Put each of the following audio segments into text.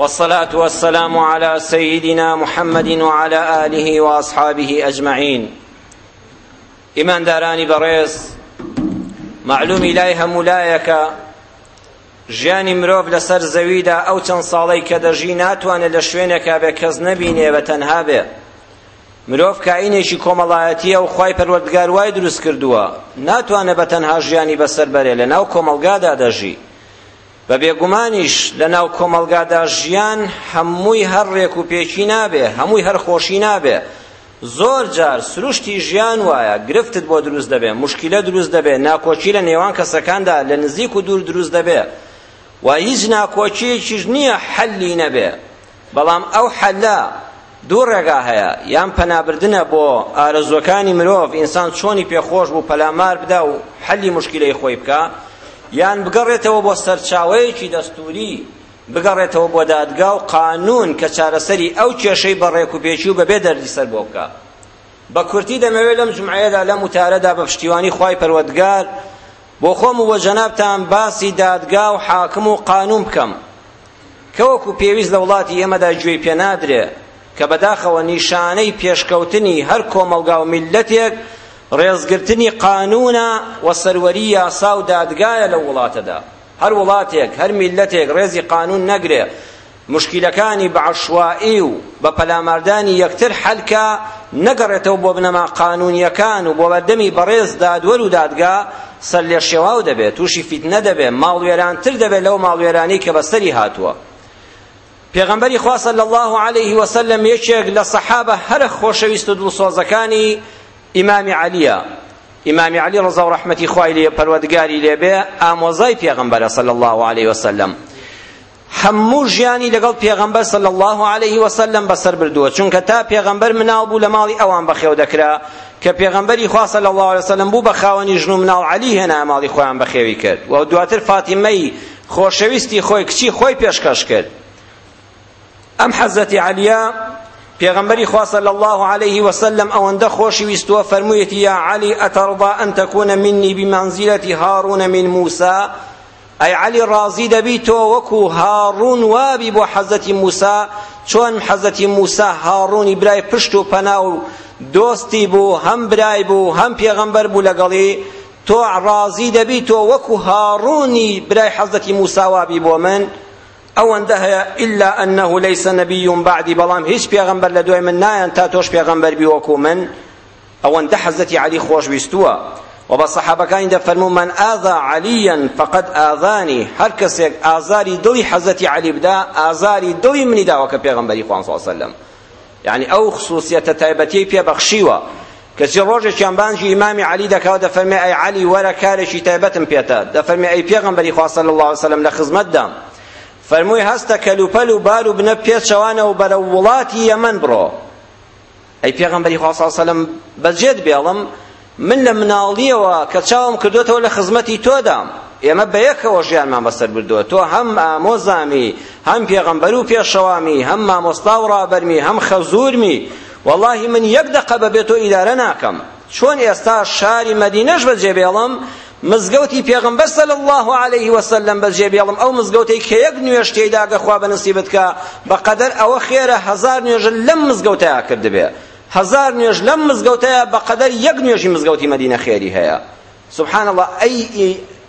والصلاة والسلام على سيدنا محمد وعلى آله وأصحابه أجمعين إمان داراني بريس معلوم إلهي همولايك ژیانی مرۆڤ لەسەر زەویدا ئەو چەند ساڵی کە دەژی ناتوانێت لە شوێنێکا بێ کەس نەبینێ بە تەنها بێ مرۆڤ کائینێکی کۆمەڵایەتیە و خی پەروەردگار وای دروست کردووە ناتوانێت بە تەنها ژیانی بەسەر بەرێ لە ناو کۆمەڵگادا دەژی بە بێگومانیش لە ناو کۆمەلگادا ژیان هەمووی هەر ڕێک و پێکی نابێ هەمووی هەر خۆشی نابێ زۆر جار سروشتی ژیان وایە گرفتت بۆ دروست دەبێ مشکلە دروست دەبێ ناکۆچی لە نێوان کەسەکاندا لە نزیک و دوور دروست دەبێ و هیچ ناکۆچیەکیش نییە حەلی نەبێ بەڵام ئەو حەلە دوو ڕێگا هەیە یان پەنابردنە بۆ ئارەزوەکانی مرۆڤ ئینسان چۆنی پێخۆش بوو پەلامار بدا و حەلی مشکلەی خۆی بکە یان بگەڕێتەوە بۆ سەرچاوەیەکی دەستوری بگەڕێتەوە بۆ دادگا و قانون کە چارەسەری ئەو کێشەی بەڕێک و پێچی و بەبێ دەردی سەر بۆ بکە بە کورتی دەمەوێت لەم جمعەیەدا لەم وتارەدا بە پشتیوانی خوای پەروەردگار بۆ خۆم و بۆ جەنابتان باسی دادگا و حاکم و قانون بکەم کە وەکو پێویست لە وڵاتی ئێمەدا گوێی پێ نادرێ کە بەداخەوە نیشانەی پێشکەوتنی هەر کۆمەلگا و میلەتێک ڕێزگرتنی قانونە و سەروەری یاسا و دادگایە لە وڵاتەدا هەر وڵاتێک هەر میلەتێک ڕێزی قانون نەگرێ مشکیلەکانی بە عەشوایی و بە پەلاماردانی یەکتر حەلکە نەگەڕێتەوە بۆ بنەما قانونیەکان و بۆ بەدەمی بەڕێز دادوەر و دادگا سەر لێشێواو دەبێت تووشی فیتنە دەبێت ماڵوێرانتر دەبێت لەو ماڵوێرانی کە بەسەری هاتووە پێغەمبەری خوا صلی الله علیه وسلم یەکێک لە سەحابە هەر خۆشەویست و دڵسۆزەکانی ئیمامی عەلیە ئیمامی عەلی ڕزا و ڕەحمەتی خوای لێ پەروەردگاری لێبێ ئامۆزای پێغەمبەرە صلی الله علیه وسلم هەموو ژیانی لەگەڵ پێغەمبەر صلی الله علیه وسلم بەسەر بردووە چونکە تا پێغەمبەر مناڵ بوو لە ماڵی ئەوان بەخێو دەکرا کە پێغەمبەری خوا صلی الله علیه وسلم بوو بە خاوەنی ژن و مناڵ عەلی هێنا ماڵی خۆیان بەخێوی کرد و دواتر فاتیمەی خۆشەویستی خۆی کچی خۆی پێشکەش کرد ئەم حەزەتی عەلیە پیغمبری خواه صلی الله علیه و سلم اونده خوشی ویستو فرمویت یا علی اترضا ان تكون مني بمنزله هارون من موسى ئەی علی ڕازی دەبی تۆ وەکو هاڕون وابی بۆ حەزەتی موسا چۆن حەزەتی موسا هاڕونی برای پشت و پەنا و دۆستی بوو هەم برای بوو هەم پێغەمبەر بوو لەگەڵی تۆ ڕازی دەبی تۆ وەکو هاڕونی برای حەزەتی موسا وابی بۆ من ئەوەندە هەیە ئللا ئەنەه لەیس نەبیون بعدی بەڵام هیچ پێغەمبەر لە دوای من نایەن تا تۆش پێغەمبەر بیوەکو من ئەوەندە حەزەتی علی خۆشویستووە و بە سەحابەکانی دەفەرموو من ئاذا عەلیەن فەقەد ئاذانی هەر کەسێک ئازاری دڵی حەزەتی علی بدا ئازاری دڵی منی داوە کە پێغەمبەری خوان صلی سەلەم یعنی ئەو خصوصیەتە تایبەتی پێبەخشیوە کەسی ڕۆژێکیان بانجی ئیمامی علی دەکەوە دەفەرمێ ئەی علی وەرە کارێکی تایبەتم پێتە دەفەرمێ ئەی پێغەمبەری خوا صلی الله علیه وسلم لە خزمەتدام فەرمووی هەستە کەلوپەل و بار و بنە پێچەوانەوە بەرە وڵاتی یەمەن بڕۆ ئەی پێغەمبەری خوا سڵ سەلەم بەجێت بێڵم من لە مناڵیەوە کە چاوم کردوێتەوە لە خزمەتی تۆدام ئێمە بەیەکەوە ژیانمان بەسەر بردووە تۆ هەم ئامۆزامی هەم پێغەمبەر و پێشەوامی هەم مامۆستا و ڕابەرمی هەم خەزورمی والله من یەک دقە بەبێتۆ ئیدارە ناکەم چۆن ئێستا شاری مەدینەش بەجێبێڵم مزگەوتی پێغمبەر صلی الله عليه وسلم بەجێ بێڵم ئەو مزگەوتەی کە یەک نوێژ تێیدا گەخوا بە نسیبت کە بەقەدەر ئەوە خێرە هەزار نوێژ لەم مزگەوتەیە کردبێ هەزار نوێژ لەم مزگەوتەیە بەقەدەر یەک نوێژی مزگەوتی مەدینە خێری هەیە سبحان الله ئەی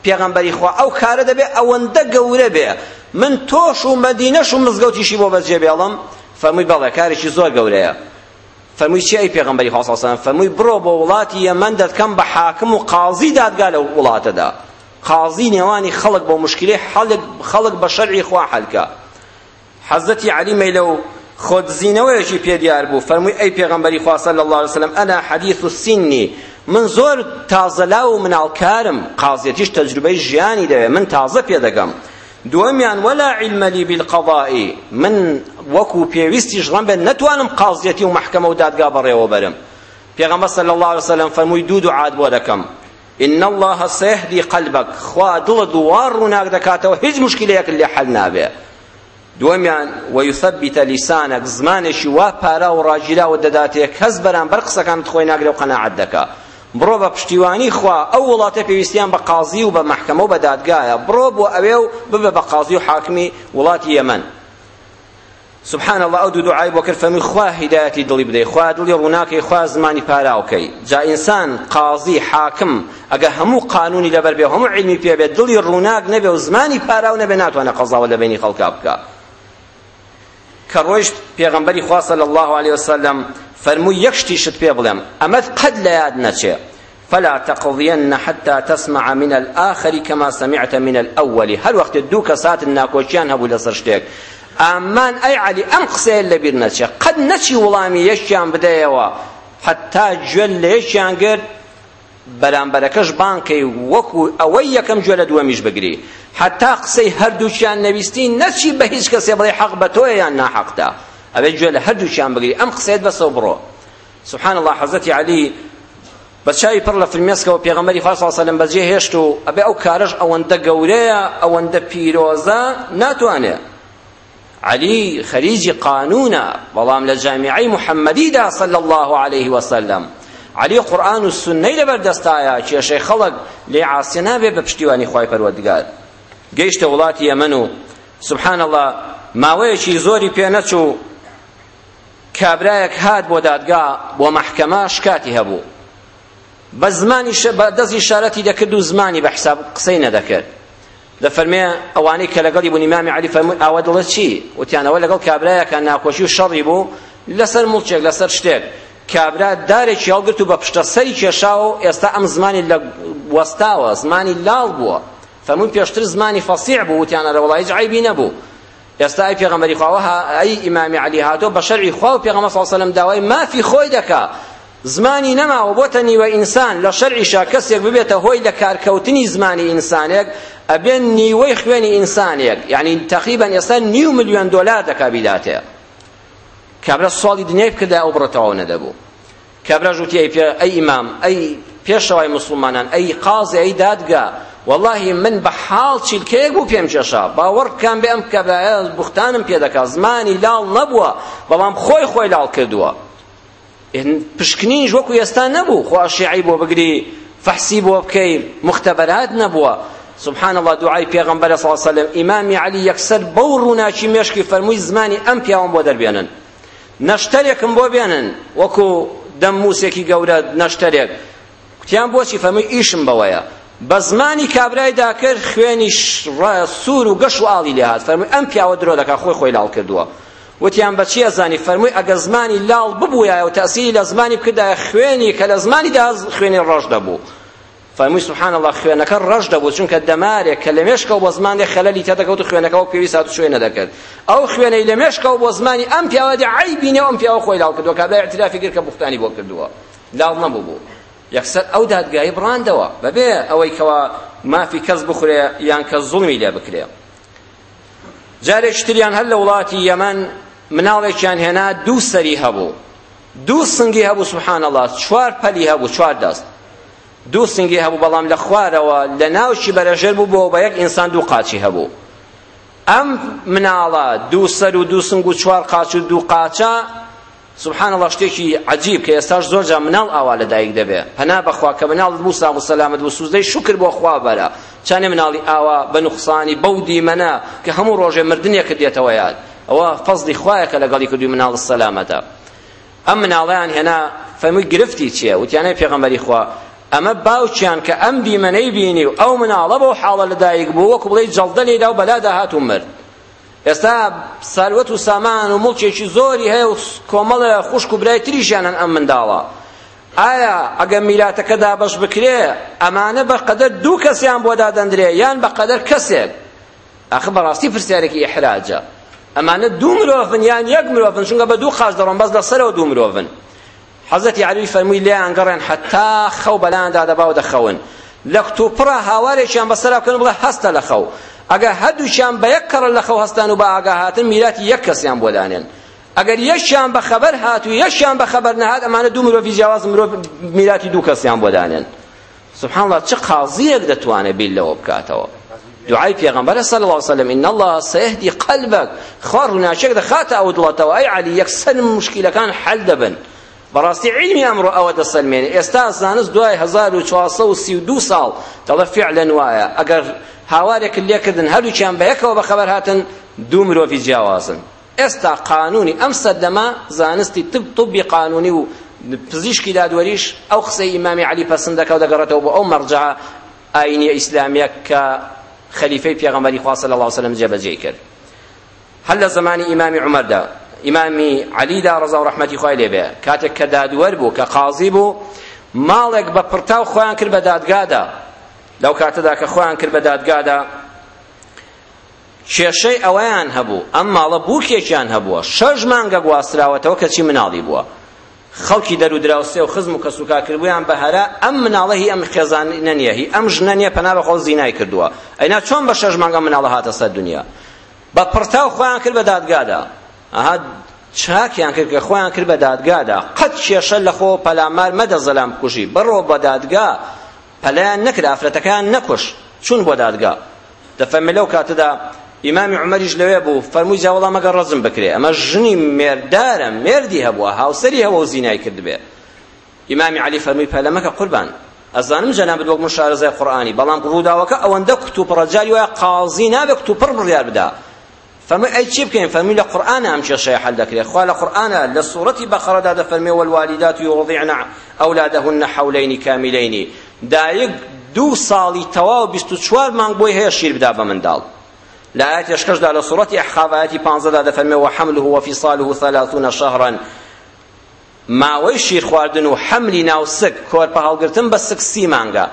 پێغمبەری خوا ئەو کارە دەبێ ئەوەندە گەورە بێ من تۆش و مەدینەش و مزگەوتیشی بۆ بەجێ بێڵم فەرمووی بەڵێ کارێکی زۆر گەورەیە فەرمووی چی ئەی پێغەمبەری خۆسەڵسەلام فەرمووی بڕۆ بۆ وڵاتی یەمەن دەتکەم بە حاکم و قازی دادگا لە وڵاتەدا قازی نێوانی خەڵک بۆ مشکلی خەڵک بە شەرعی خوا حەلکە حەزەتی عەلیمەی لەو خۆدزینەوەیەکی پێدیار بوو فەرمووی ئەی پێغەمبەری خوا صلی الله علیه وسلم ئەنا حەدیث سینی من زۆر تازەلا و مناڵکارم قازیەتیش تەجربەی ژیانی دەوێ من تازە پێدەگەم دووەمیان وەلا عیلمەلی بالقەضائی من وەکو پێویستیش ڕەم بێت نەتوانم قازیەتی و محکەمە و دادگا بەڕێوە بەرم پێغەمبەر صلی الله عليه وسلم فەرمووی دوو دوعات بۆ دەکەم إن الله سيهدي قلبك خوا دڵ دووار ڕووناک دەکاتەوە هیچ مشکلەیەک لێ حەل نابێ دووەمیان وەیثبت لیسانك زمانێکی وا پارا و ڕاجیرا و دەداتێ کەس بەرامبەر قسەکانت خۆی ناگرێ و قەناعەت دەکات بڕۆ بە پشتیوانی خوا ئەو وڵاتە پێویستیان بە قازی و بە محکمە و بە دادگایە بڕۆ بۆ ئەوێ و ببە بە قازی و حاکمی وڵاتی یەمەن سبحان الله ئەو دوو دوعای بۆ کرد فەمی خوا هیدایەتی دڵی بدەی خوا دڵی ڕووناکەی خوا زمانی پاراوکەی جا ئینسان قازی حاکم ئەگە هەموو قانونی لەبەر بێ هەموو علمی پێ بێت دڵی ڕووناک نەبێ و زمانی پاراو نەبێ ناتوانە قەزاوە لە بینی خەڵکا بکات کە ڕۆیشت پێغەمبەری خوا صلی الله علیه وسلم فرمو يكشتي شت بي بلم أمث قد لا يادنشي فلا تقضين حتى تسمع من الآخر كما سمعت من الأول هل وقت الدوك سات الناكوشيان هبو لسرشتك ئامان ئەی علی ئەم قسەیە لەبیر نەچێ قەت نەچی وڵامی یەشیان بدەیەوە حتا گوێن لە یەشیان گرت بەرامبەرەکەش بانکەی وەکو ئەوەی یەکەم گوێ لە دووەمیش بگری حتا قسەی هەردووچیان نەویستی نەچی بە هیچ کەسێ بڵێ حەق بە تۆیە یان ناحەقتە ئەبێ گوێ لە هەردووچیان بگری ئەم قسەیت بەسەو بڕۆ سبحان الله حەزەتی علی بە چاوی پڕ لە فرمێسکەوە پێغەمەری خوا سڵ سەلم بەجێ هێشت و ئەبێ ئەو کارش ئەوەندە گەورەیە ئەوەندە پیرۆزە ناتوانێ علی خەریجی قانونە بەڵام لە جامعەی محەممەدیدا صلی الله عليه وسلم علی قورآن و سنەی لەبەردەستایە کێشەی خەڵک لێ عاسی نابێ بە پشتیوانی خوای پەروەردگار گەیشتە وڵاتی ئەمن و سبحان الله ماوەیەکی زۆری پێ نەچوو کابرایەک هات بۆ دادگا بۆ مەحکەما شکاتی هەبوو بە زمانی بە دەستی شارەتی دەکرد و زمانی بە حساب قسەی نەدەکرد دەفەرمێ ئەوانەی کە لەگەڵی بوون ئیمامی علی فەرمووی ئاوە دڵت چی وتیان ئەوە لەگەڵ کابرایەکە ناخۆشی و شەڕی بوو لەسەر مڵچێک لەسەر شتێک کابرا دارێکی هەڵگرت و بە پشتە سەری کێشاوە و ئێستا ئەم زمانی لە وەستاوە زمانی لاڵ بووە فەرمووی پێشتر زمانی فەسیع بوو وتیان ئەرە وڵای عیبی نەبوو ئێستا ئەی پێغەمبەری خواوەها ئەی ئیمامی علی هاتۆ بە شەرعی خوا و پێغەمبەر صلی سەلم داوای مافی خۆی دەکا زمانی نەماوە بۆتە نیوە ئینسان لە شەرعیشا کەسێک ببێتە هۆی لە کارکەوتنی زمانی ئینسانێک ئەبێن نیوەی خوێنی ئینسانێک یعنی تقریبا ئێستا نیو ملیۆن دۆلار دەکا بیداتەیە کابرا ساڵی دنیای بکردا ئەو بڕەتەوە نەدەبوو کابرا ژوتی ئەی ئەی ئیمام ئەی پێشەوای مسلمانان ئەی قازی ئەی دادگا والله من بحال چیلکەیەک بوو پێم چێشا باوەڕ بکەم بێ ئەم کەبایە بوختانم پێ دەکات زمانی لاڵ نەبووە بەڵام خۆی خۆی لاڵ کردووە پشکنیش وەکو ئێستا نەبوو خوشیعی بۆ بگری فەحسی بۆ بکەی مختبەرات نەبووە سبحان الله دوعای پێغەمبەر صلی الله علیه و ئیمامی علی یەکسەر بەو ڕووناچی مێشکی فەرمووی زمانی ئەم پیاوم بۆ دەربێنن نەشتەرێکم بۆ بێنن وەکو دەم موسێکی گەورە نەشتەرێک کوتیان بۆچی فەرمووی ئیشم بەوەیە بە زمانی کابرایدا کرد خوێنی سوور و گەش و ئاڵی لێ هات فەرمووی ئەم پیاوە درۆ دەکا خۆی خۆی لاڵ کردووە وتیان بە چیە زانی فەرمووی ئەگە زمانی لاڵ ببوویایە و تەسیری لە زمانی بکردایە خوێنی کە لە زمانی دا خوێنی ڕەش دەبوو فەرمووی سبحان الله خوێنەکە ڕەش دەبوو چونکە دەمارێک کە لە مێشکە بۆ زمانی خەلەلی تێدەکەوت خوێنەکەەوە پێویست هات شوێنە دەکرد ئەو خوێنەی لە مێشکەوە بۆ زمانی ئەم پیاوەدی عیبینەوە ئەم پیاوە خۆی لاڵ کردووە کابرای اعترافی کرد کە بوختانی بۆ کردووە لاڵ نەبوو بوو یەکسەر ئەو دادگایی بڕاندەوە بەبێ ئەوەی کەوا مافی کەس بخورێ یان کە زوڵمی لێ بکرێ جارێک شتریان هەر لە وڵاتی یەمەن مناڵێکیان هێنا دوو سەری هەبوو دوو سنگی هەبوو سبحان الله چوار پەلی هەبوو چوار دەست دوو سنگی هەبوو بەڵام لە خوارەوە لە ناوشی بەرەژێر بوو بۆ بە یەک ئینسان دوو قاچی هەبوو ئەم مناڵە دوو سەر و دوو سنگ و چوار قاچ و دوو قاچە سبحان الله شتێکی عجیب کە ئێستاش زۆر جا مناڵ ئاوا لەدایک دەبێ پەنا بەخوا کە مناڵ بوو ساغ و سەلامت و سوزدەی شکر بۆ خوا بەرە چانێ مناڵی ئاوا بە نوخسانی بەو دیمەنە کە هەموو ڕۆژێ مردنیەکە دێتەوە یاد ئەوە فەزلی خوایەکە لەگەڵی کردووی مناڵ سەلامەتە ئەم مناڵیان هێنا فەمووی گرفتی چییە وتیانەی پێغەمبەری خوا ئەمە باوچیان کە ئەم دیمەنەی بینی و ئەو مناڵە بەو حاڵە لەدایک بوو وەکو بڵێ جەڵدە لێدا و بەلا داهات و مرد ئێستا ساروەت و سامان و مڵکێکی زۆری هەیە و کۆمەڵە خوشک و برای تریژیانن ئەم منداڵە ئایا ئەگە میلاتەکەدا بەش بکرێ ئەمانە بەقەدەر دوو کەسیان بۆدا دەندرێ یان بەقەدەر کەسێک ئەخ بەڕاستی پرسیارێکی ئحراجە ئەمانە دوو مرۆڤن یان یەک مرۆڤن چونکە بە دوو خاش دەڕۆن بەس لەسەرەوە دوو مرۆڤن حەزەتی عەلی فەرمووی لێیان گەڕێن حەتا خەو بەلایاندا دەبا و دەخەون لە قوتوپڕە هاوارێکیان بەسەرا بکەن بڵێ هەستە لە خەو ئەگەر هەردووشیان بە یەک کەڕە لە خەو هەستان و بە ئاگا هاتن میراتی یەک کەسیان بۆ دانێن ئەگەر یەکیان بە خەبەر هات و یەکیان بە خەبەر نەهات ئەمانە دوو مرۆڤی جیاواز مرۆڤ میراتی دوو کەسیان بۆ دانێن سبحان الله چه قاضیەک دەتوانێت بیل لەوە بکاتەوە دعای پێغەمبەر صلی الله علیه وسلم ان الله سيهدي قلبك خار ناشک دەخاتە ئەو دڵەتەوە ئەی علی یەکسەر مشکیلەکان حل دەبن بەڕاستی علمی ئەمڕۆ ئەوە دەسەلمێنێ ئێستا زانست دوای 1432 ساڵ دەڵە فعلەن وایە ئەگەر هاوارێکن لێکردن هەردووکیان بە یەکەوە بە خەبەر هاتن دوو مرۆڤی جیاوازن ئێستا قانونی ئەم سەردەما زانستی تب طبی قانونی و پزیشکی دادوەریش ئەو قسەی ئیمامی علی پەسەند دەکەوت دەگەڕێتەوە بۆ ئەو مەرجع ئاینی ئیسلامیە کە خەلیفەی پێغەمبەری خوا صلی الله علیه و سلم جێبەجێ کرد هەل لە زمانی ئیمامی عومەردا ئیمامی عەلیدا ڕەزا و ڕەحمەتی خوای لێ بێ کاتێک کە دادوەر بوو کە قازی بوو ماڵێک بە پڕتاو خۆیان کرد بە دادگادا لەو کاتەدا کە خۆیان کرد بە دادگادا کێشەی ئەوەیان هەبوو ئەم ماڵە بووکێکیان هەبووە شەش مانگە گواستراوەتەوە کەچی مناڵی بووە خەڵکی دەرودراوسێ و خزم و کەسوکا کردویان بە هەرا ئەم مناڵە هی ئەم خێزانە نیە هی ئەم ژنە نیە پەنا بەخۆ زینای کردووە ئەینا چۆن بە شەش مانگە مناڵە هاتە سەر دنیا بە پڕتاو خۆیان کرد بە دادگادا ئەها چاکیان کرد کە خۆیان کرد بە دادگادا قەت کێشە لە خۆ پەلامار مەدە زەلام بکوژی بڕۆ بە دادگا پەلەیان نەکرد ئافرەتەکەیان نەکوش چون بۆ دادگا دەفەرمێ لەو کاتەدا ئیمامی عمەریش لەوێ بوو فەرمووی جا وەڵام ئەگەر ڕەزم بکرێ ئەمە ژنی مێردارە مێردی هەبووە هاوسەری هەوە و زینای کردبێ ئیمامی علی فەرمووی پەلەمەکە قوربان ئەزانم جەنابەت وەک مشارەزای قورئانی بەڵام ڕووداوەکە ئەوەندە کتوپڕەجاری وایە قازی نابێ کتوپڕ بڕیار بدە فرمي أي شيء بكين فرمي لقرآن أم شيء شيء حل ذكر إخوان لقرآن للصورة بخرة هذا فرمي والوالدات يرضعن أولادهن حولين كاملين دايق دو صالي تواو بستشوار من بوي هي شير بدابا من دال لا آيات يشكش دال صورة إحخاف آياتي بانزل هذا فرمي وحمله وفصاله ثلاثون شهرا ماوەی شیرخواردن و حملی ناوسک کۆرپە هەڵگرتن بە سکسی مانگە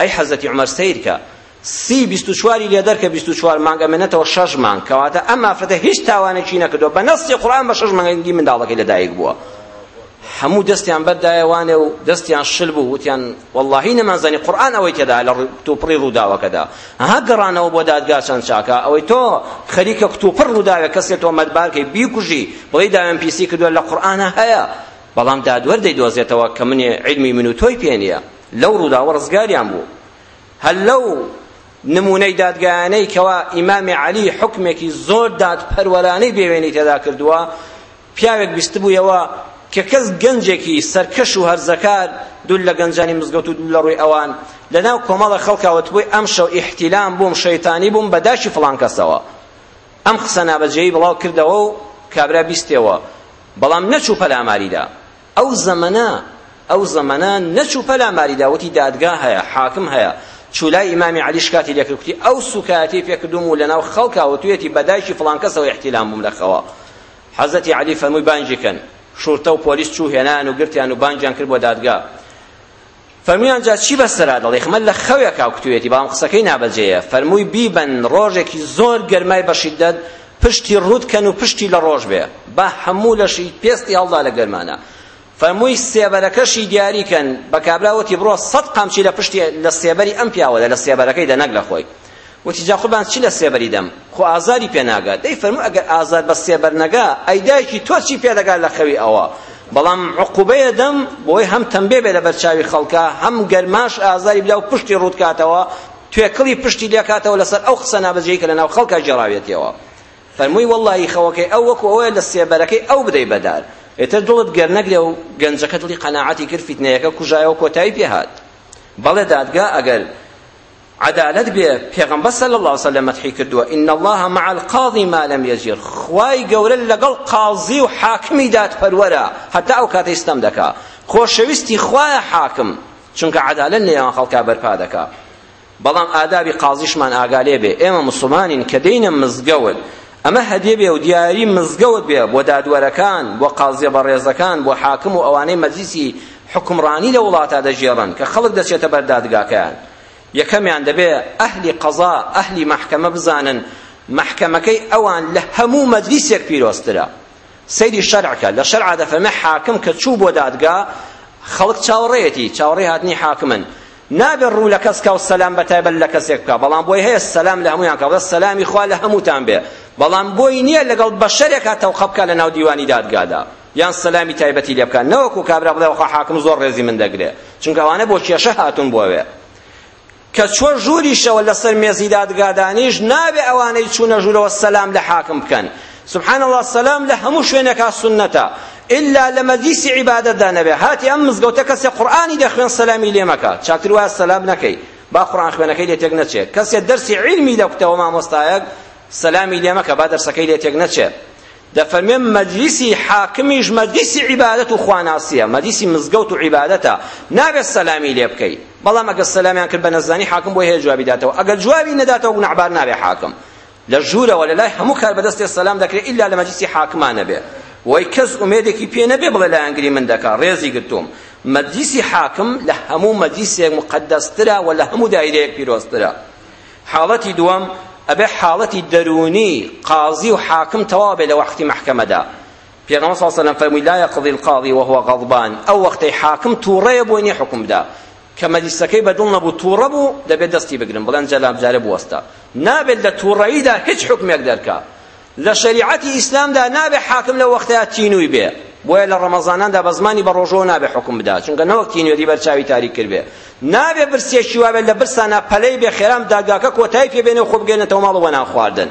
ئەی حەزەتی عمەر سیرکە سی بیست و چواری لێدەر کە بیست و چوار مانگ ئەمێنێتەوە شەش مانگ کەواتە ئەم ئافرەتە هیچ تاوانێکی نەکردووە بە نەستی قورئان بە شەش مانگی منداڵەکەی لەدایک بووە هەموو دەستیان بەردایەوانێ و دەستیان شل بوو وتیان واللهی نەمانزانی قورآن ئەوەی تێدا لە کتوپڕی ڕووداوەکەدا ها گەڕانەوە بۆ دادگا چەند چاکە ئەوەی تۆ خەریکە کتوپڕ ڕووداوێ کەسێک تۆ مەدبارکەی بیکوژی بڵی داوێن پیسی کردووە لە قورآانە هەیە بەڵام دادوەر دەیدۆزێتەوە کە منێ علمی من و تۆی پێ نییە لەو ڕووداوە ڕزگاریان بوو هەل لەو نمونەی دادگایانەی کەوا ئیمامی علی حکمێکی زۆر داد پەروەرانەی بێوێنی تێدا کردووە پیاوێک بیستبوویەوە کە کەس گەنجێکی سەرکەش و هەرزەکار دوول لە گەنجانی مزگەوت و دوول لە ڕووی ئەوان لەناو کۆمەڵە خەڵکاوت بووی ئەم شەو ئیحتیلام بووم شەیتانی بووم بەداشی فڵان کەسەوە ئەم قسە نابەجێی بڵاو کردەوە و کابرا بیستێەوە بەڵام نەچوو پەلاماریدا ئەو زەمەنە ئەو زەمەنە نەچوو پەلاماریدا وتی دادگا هەیە حاکم هەیە چولای ئیمامی علیش کاتی لێکردکوتی ئەو سوکاتی پێکردوم و لەناو خەڵکاوە توێتی بەدایکی فڵان کەسەوە احتیلام بووم لەخەوە حەزەتی علی فەرمووی بانجیکەن شورتە و پۆلیس چوو هێنان و گرتیان و بانجیان کرد بۆ دادگا فەرمویان جا چی بەسەرا دەڵێ خمە لە خەوێکا کوتوێتی بام قسەکەی نابەجێیە فەرمووی بیبەن ڕۆژێکی زۆر گەرمای بەشیدەت پشتی ڕوودکەن و پشتی لە ڕۆژ بێ با هەموو لەشی پێستی هەڵدا لە گەرمانە فەرمووی سێبەرەکەشی دیاریکەن بە کابراوەتی بڕۆ سەد قامچی لە پشتی لە سێبەری ئەم پیاوەدە لە سێبەرەکەی دەنەک لە خۆی وتی جا خۆبان چی لە سێبەری دەم خۆ ئازاری پێناگات دەی فەرموو ئەگەر ئازار بە سێبەر نەگا ئەیدایکی تۆ چی پێدەگات لە خەوی ئەوە بەڵام عقوبەیە دەم بۆی هەم تەمبێ بێ لە بەرچاوی خەڵکە هەم گەرماش ئازاری بلا و پشتی ڕوودکاتەوە توێکڵی پشتی لێکاتەوە لەسەر ئەو قسە نابەجێی کە لەناو خەڵکە جێڕاوێتیەوە فەرمووی وەڵڵاهی خەوەکەی ئەو وەکو ئەوەیە لە سێبەرەکەی ئەو بدەی بەدار ئێتر دڵت گەرنەگرێ و گەنجەکە دڵی قەناعەتی کرد فیتنەیەەکە کوژایەوە کۆتایی پێهات بەڵێ دادگا ئەگەر عدالت بێ پێغەمبەر صلی الله علیه و سلم مدحی کردووە ان الله مع القاضي ما لم يجر خوای گەورە لەگەڵ قاضی و حاکمی دادپەروەرە هەتا ئەو کاتە ئیستەم دەکا خۆشەویستی خوایە حاکم چونکە عدالت نێوان خەڵکا بەرپا دەکا بەڵام ئادابی قازیشمان ئاگالێ بێ ئێمە مسلمانین کە دەینە مزگەوت ئەمە هەدیە بێ و دیاری مزگەوت بێ بۆ دادوەرەکان بۆ قازیە بەڕێزەکان بۆ حاکم و ئەوانەی مەجلیسی حکمڕانی لە وڵاتە دەژێڕن کە خەڵک دەچێتە بەر دادگاکەیان یەکەمیان دەبێ ئەهلی قەزا ئەهلی مەحکەمە بزانن محکەمەکەی ئەوان لە هەموو مەجلیسێک پیرۆسترە سەیری شەرعکە لە شەرعا دەفەرمێ حاکم کە چوو بۆ دادگا خەڵک چاوەڕێیەتی چاوەڕێی هاتنی حاکمن نابێت ڕوو لە کەس کە و سەلام بەتایبەت لە کەسێک بکە بەڵام بۆی هەیە سەلام لە هەمویان کە بڵێ سەلامی خوا لە هەمووتان بێ بەڵام بۆی نییە لەگەڵ بەشەرێکا تەوقە بکە لە ناو دیوانی دادگادا یان سلامی تایبەتی لێ بکەن نەوەکو کابرا بڵێ وەخوا حاکم زۆر ڕێزی من دەگرێ چونکە ئەوانە بۆ کێشە هاتون بۆوێ کە چوە ژووریشەوە لەسەر مێزی دادگادانیش نابێ ئەوانەی چوونە ژوورەوە سەلام لە حاکم بکەن سبحان الله سلام لە هەموو شوێنێکا سنەتە ئللا لە مەجلیسی عیبادەتدا نەبێ هاتی ئەم مزگەوتە کەسێ قورئانی دەخوێن سەلامی لێ مەکە چاکتر وایە سەلام نەکەی با قورئان خوێنەکەی لێ تێک نەچێت کەسێ دەرسی علمی دەکتەوە مامۆستایەک سلامی لێ مەکە با دەرسەکەی لێ تێک نەچێت دەفەرمێ مەجلیسی حاکمیش مەجلیسی عیبادەت و خواناسیە مەجلیسی مزگەوت و عیبادەتە نابێت سەلامی لێ بکەی بەڵام ئەگە سەلامیان کرد بە نەزانی حاکم بۆ هەیە جوابی داتەوە ئەگەر جوابی نەداتەوە گونەعبار نابێ حاکم لە ژوورەوە لە لای هەموو کار بەدەستی سەلام دەکرێت ئیلا لە مەجلیسی حاکمانە بێ وەی کەس ئومێدێکی پێ نەبێ بڵێ لایەنگری من دەکا ڕێزی گرتوم مەجلیسی حاکم لە هەموو مەجلیسێک مقەدەسترە و لە هەموو دایرەیەک پیرۆزترە حاڵەتی دووەم ئەبێ حاڵەتی دەرونی قازی و حاکم تەوا بێ لە وەختی محکەمەدا پێغەمبەر صلی الله علیه و سلم فەرمووی لا یقضی القاضی وهو غضبان ئەو وەختی حاکم تووڕەیە بۆنی حکمدا کە مەلیسەکەی بەدڵ نەبوو تووڕە بوو دەبێت دەستی بگرن بڵێن جەلابجارە بوەستە نابێت لە تووڕەییدا هیچ حکمێک دەرکا لە شریعەتی ئیسلامدا نابێ حاکم لە وەختەیە تینووی بێ بۆیە لە ڕەمەزاناندا بە زمانی بە ڕۆژۆ نابێ حکم بدا چونکە نەوەکی نوێری بەرچاوی تاریک کرد بێ نابێ برسێکی وا بێت لە برسانە پەلەی بێ خێرام داگاکە کۆتایی پێ بێنێ و خۆ بگەێنێتەوە ماڵەوە ناخواردن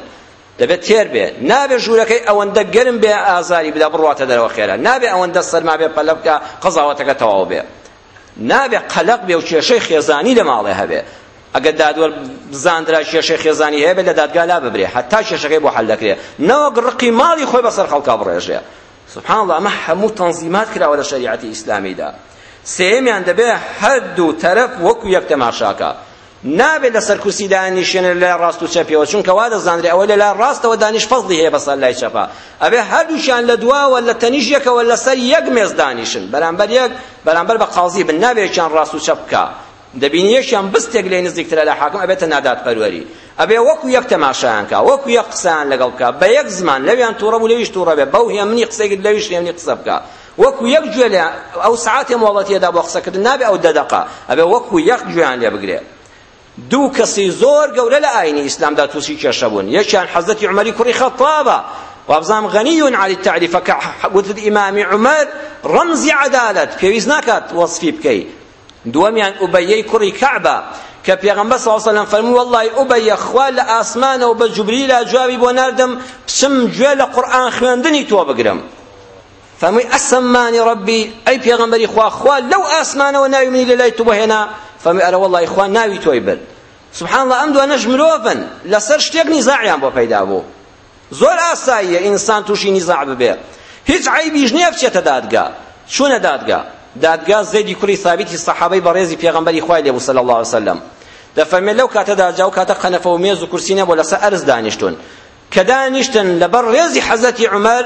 دەبێت تێر بێ نابێ ژوورەکەی ئەوەندە گەرم بێ ئازاری بدا بڕواتە دەرەوە خێرا نابێ ئەوەندە سەرما بێ پەلە بکە قەزاوەتەکە تەواو بێ نابێ قەلق بێ و کێشەی خێزانی لە ماڵێ هەبێ ئەگە دادوەر بزاندرا کێشەی خێزانی هەیە بێ لە دادگا لا ببرێ حتا کێشەکەی بۆ حەل دەکرێت نەوەک ڕقی ماڵی خۆی بەسەر خەڵکا بڕێژێ سبحان الله ئەمە هەموو تەنزیمات کراوە لە شەریعەتی ئیسلامیدا سێمیان دەبێ هەردوو تەرەف وەکو یەک تەماشاکە نابێت لەسەر کورسی دانیشێنە لە ڕاست و چەپیەوە چونکە وا دەزانرێ ئەوە لە لای ڕاستەوە دانیش فەزڵی هەیە بەسەر لای چەپا ئەبێ هەردووشیان لە دواوە لە تەنیش یەکەوە لەسەر یەک مێز دانیشن بەرامبەر یەک بەرامبەر بە قازی بن نابێت چیان ڕاست و چەپ بکە دەبینیەشیان بستێک لێ نزیکترە لە حاکم ئەبێتە نادات پەروەری ئەبێ وەکو یەک تەماشایان کا وەکو یەک قسەیان لەگەڵ کا بە یەک زمان لەویان تووڕە بوو لەویش تووڕە بێ بەو هێمنی قسەیەکت لەویش هێمنی قسە بکە وەکو یەک گوێ لێ ئەو سعاتێ مۆڵەتیەدا بۆ قسەکردن نابێ ئەو دەدەقا ئەبێ وەکو یەک گوێیان لێ بگرێ دوو کەسی زۆر گەورە لە ئاینی ئیسلامدا تووسی کێشە بوون یەکیان حەزەتی عومەری کوڕی خەتابە وابزام غني عن التعريف كقلت إمام عمر رمز عدالة في وزناكات وصفي بكي دووەمیان ئوبەیەی کوڕی کەعبە کە پێغەمبەر صلی الله علیه و سلم فەرموو والله ئوبەیە خوا لە ئاسمانەوە بە جوبریلا جوابی بۆ ناردم پچم گوێ لە قورئان خوێندنی تۆ بگرم فەرمووی ئەسەمانی ڕەبی ئەی پێغەمبەری خوا خوا لەو ئاسمانەوە ناوی منی لەلای تو بەهێنا فەرمووی ئەرە والله خوا ناوی تۆی بن سبحان الله ئەم دوانەش مرۆڤن لەسەر شتێک نیزاعیان بۆ پەیدا بوو زۆر ئاساییە ئینسان تووشی نیزاع ببێ هیچ عیبیش نییە بچێتە دادگا چوونە دادگا دادگا زیدی کوری ثابتی صحابی بەڕێزی پێغەمبەری خوای لێبوو صلی الله علیه وسلم دەفەرمێت لەو کاتەدا جا و کاتە قەنەفە و مێز و کورسی نەبوو لەسەر ئەرز دانیشتون کە دانیشتن لەبەر ڕێزی حەزەتی عومەر